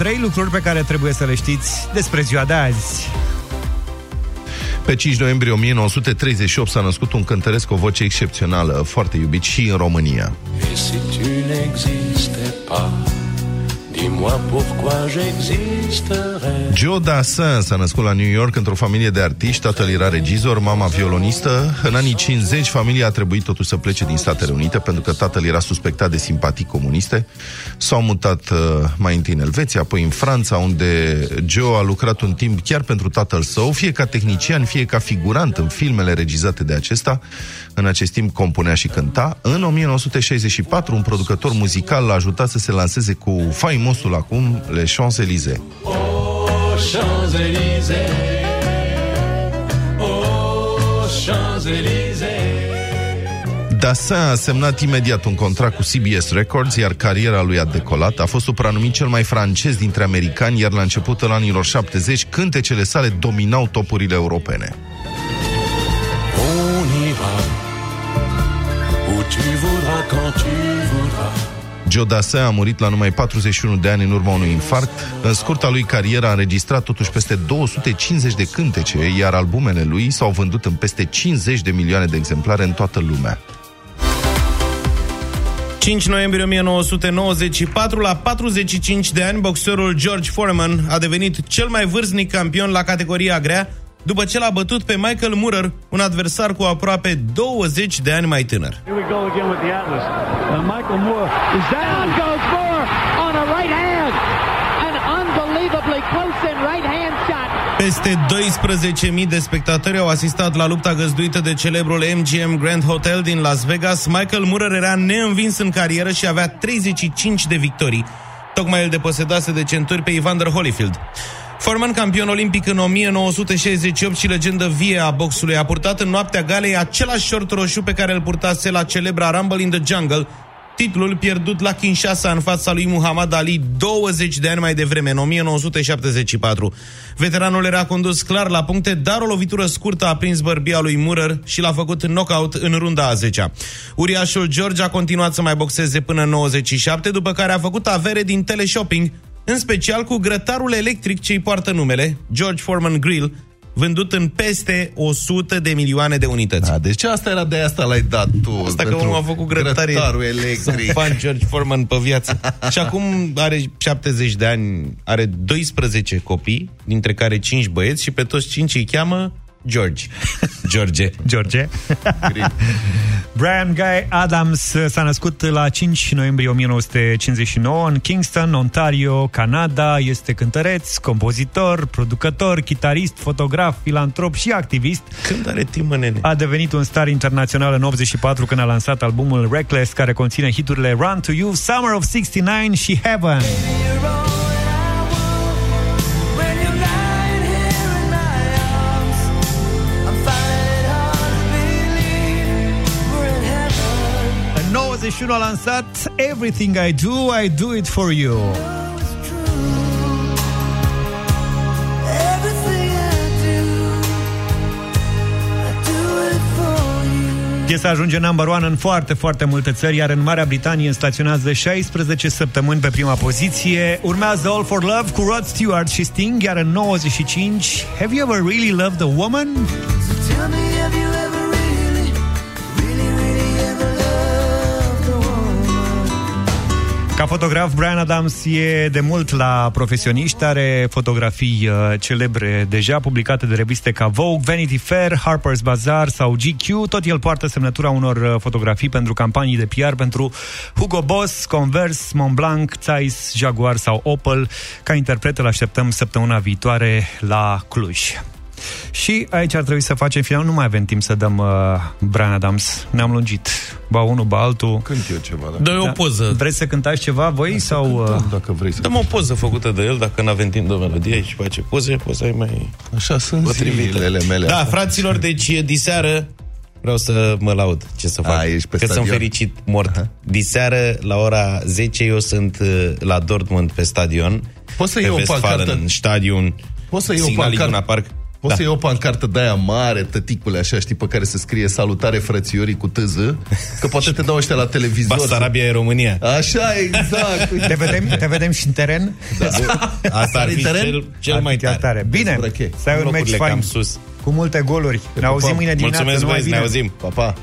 trei lucruri pe care trebuie să le știți despre ziua de azi. Pe 5 noiembrie 1938 s-a născut un cântăresc cu o voce excepțională, foarte iubit și în România. Et si tu n'existais pas, dis-moi pourquoi j'existerais. Joe Dassin s-a născut la New York într-o familie de artiști, tatăl era regizor, mama violonistă. În anii 50, familia a trebuit totuși să plece din Statele Unite pentru că tatăl era suspectat de simpatii comuniste. S-au mutat uh, mai întâi în Elveția, apoi în Franța, unde Joe a lucrat un timp chiar pentru tatăl său, fie ca tehnician, fie ca figurant în filmele regizate de acesta. În acest timp compunea și cânta. În 1964, un producător muzical l-a ajutat să se lanseze cu faimosul acum Les Champs-Élysées. Aux Champs-Élysées, aux Champs-Élysées. Dassin a semnat imediat un contract cu CBS Records, iar cariera lui a decolat. A fost supranumit cel mai francez dintre americani, iar la începutul anilor 70, cântecele sale dominau topurile europene. On ira où tu voudras, quand tu voudras. Joe Dassin a murit la numai 41 de ani în urma unui infarct. În scurta lui carieră a înregistrat totuși peste 250 de cântece, iar albumele lui s-au vândut în peste 50 de milioane de exemplare în toată lumea. 5 noiembrie 1994, la 45 de ani, boxerul George Foreman a devenit cel mai vârstnic campion la categoria grea, după ce l-a bătut pe Michael Moorer, un adversar cu aproape 20 de ani mai tânăr. Here we go again with the Atlas. Uh, Michael Moore is down. goes Moore on a right hand. An unbelievably close in right hand shot. Peste 12.000 de spectatori au asistat la lupta găzduită de celebrul MGM Grand Hotel din Las Vegas. Michael Moorer era neînvins în carieră și avea 35 de victorii. Tocmai el deposedase de centuri pe Evander Holyfield. Foreman, campion olimpic în 1968 și legendă vie a boxului, a purtat în noaptea galei același short roșu pe care îl purtase la celebra Rumble in the Jungle, titlul pierdut la Kinshasa în fața lui Muhammad Ali 20 de ani mai devreme, în 1974. Veteranul era condus clar la puncte, dar o lovitură scurtă a prins bărbia lui Murer și l-a făcut knockout în runda a 10-a. Uriașul George a continuat să mai boxeze până în 97, după care a făcut avere din teleshopping, în special cu grătarul electric ce îi poartă numele, George Foreman Grill, vândut în peste 100 de milioane de unități. Da, deci asta era de asta l-ai dat tu. Asta că pentru omul a făcut grătare. grătarul Sunt electric. fan George Foreman pe viață. și acum are 70 de ani, are 12 copii, dintre care 5 băieți și pe toți 5 îi cheamă George. George. George. Brian Guy Adams s-a născut la 5 noiembrie 1959 în Kingston, Ontario, Canada. Este cântăreț, compozitor, producător, chitarist, fotograf, filantrop și activist. Când are timp, mă, nene? A devenit un star internațional în 84 când a lansat albumul Reckless, care conține hiturile Run to You, Summer of 69 și Heaven. 91 a lansat Everything I Do, I Do It For You. Piesa ajunge number one în foarte, foarte multe țări, iar în Marea Britanie staționează 16 săptămâni pe prima poziție. Urmează All for Love cu Rod Stewart și Sting, iar în 95 Have You Ever Really Loved a Woman? Ca fotograf, Brian Adams e de mult la profesioniști, are fotografii uh, celebre deja, publicate de reviste ca Vogue, Vanity Fair, Harper's Bazaar sau GQ. Tot el poartă semnătura unor uh, fotografii pentru campanii de PR pentru Hugo Boss, Converse, Montblanc, Zeiss, Jaguar sau Opel. Ca interpret îl așteptăm săptămâna viitoare la Cluj. Și aici ar trebui să facem final, nu mai avem timp să dăm uh, Brian Adams. Ne-am lungit. Ba unul, ba altul. Cânt eu ceva, da. Dă o poză. Vreți să cântați ceva voi sau... Uh... Cântăm, dacă vrei să Dăm o poză făcută de el, dacă nu avem timp de melodie și face poze, poza e mai... Așa sunt Potrivită. zilele mele. Da, fraților, deci e diseară Vreau să mă laud. Ce să fac? A, ești pe Că sunt stadion? fericit mort. Diseară, la ora 10, eu sunt uh, la Dortmund pe stadion. Poți să pe iei o Westfalen, pancartă? în stadion. Poți să iei o Signal pancartă? Iduna Park. O da. să iei o pancartă de aia mare, tăticule, așa, știi, pe care să scrie salutare frățiorii cu tâză, că poate te dau ăștia la televizor. Basarabia e România. Așa, exact. Te vedem, te vedem și în teren? Da. Asta ar fi teren? cel, cel Ar mai fi chiar tare. tare. Bine, Dezbrăche. să ai un Locurile meci fain cam sus. cu multe goluri. Ne auzim mâine dimineață. Mulțumesc, numai băieți, ne bine. auzim. Pa, pa.